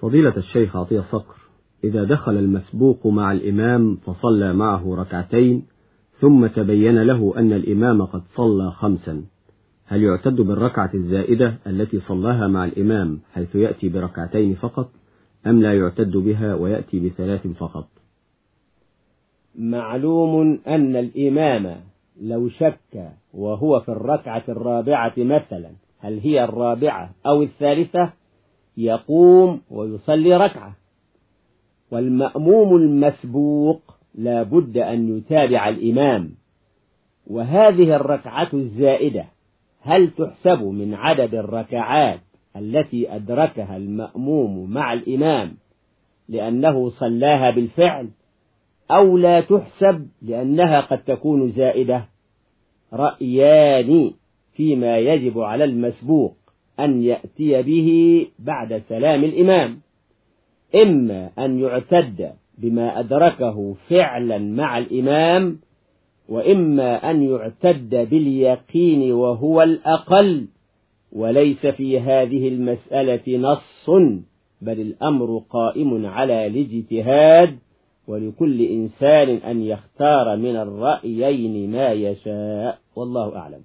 فضيلة الشيخ عطية صقر إذا دخل المسبوق مع الإمام فصلى معه ركعتين ثم تبين له أن الإمام قد صلى خمسا هل يعتد بالركعة الزائدة التي صلاها مع الإمام حيث يأتي بركعتين فقط أم لا يعتد بها ويأتي بثلاث فقط؟ معلوم أن الإمام لو شك وهو في الركعة الرابعة مثلا هل هي الرابعة أو الثالثة؟ يقوم ويصلي ركعة. والمأموم المسبوق لا بد أن يتابع الإمام. وهذه الركعة الزائدة هل تحسب من عدد الركعات التي أدركها المأموم مع الإمام لأنه صلاها بالفعل أو لا تحسب لأنها قد تكون زائدة؟ رأيان فيما يجب على المسبوق. أن يأتي به بعد سلام الإمام. إما أن يعتد بما أدركه فعلا مع الإمام وإما أن يعتد باليقين وهو الأقل وليس في هذه المسألة نص بل الأمر قائم على الاجتهاد ولكل إنسان أن يختار من الرأيين ما يشاء. والله أعلم.